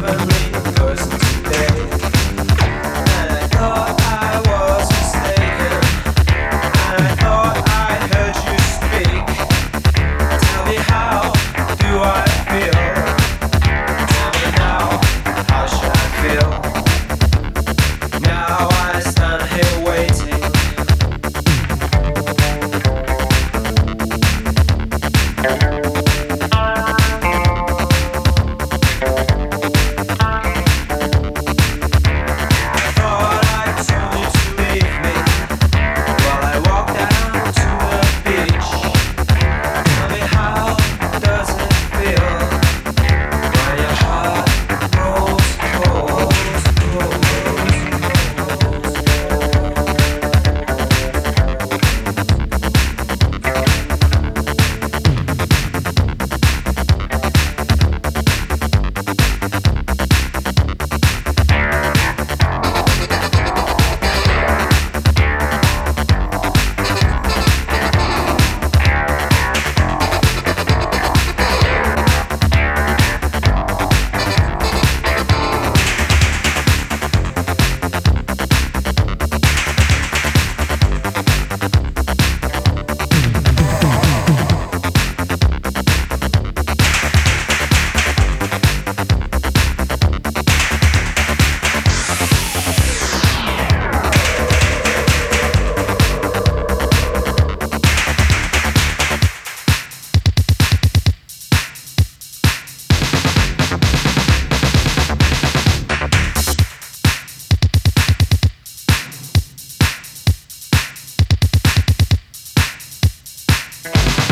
never Bye.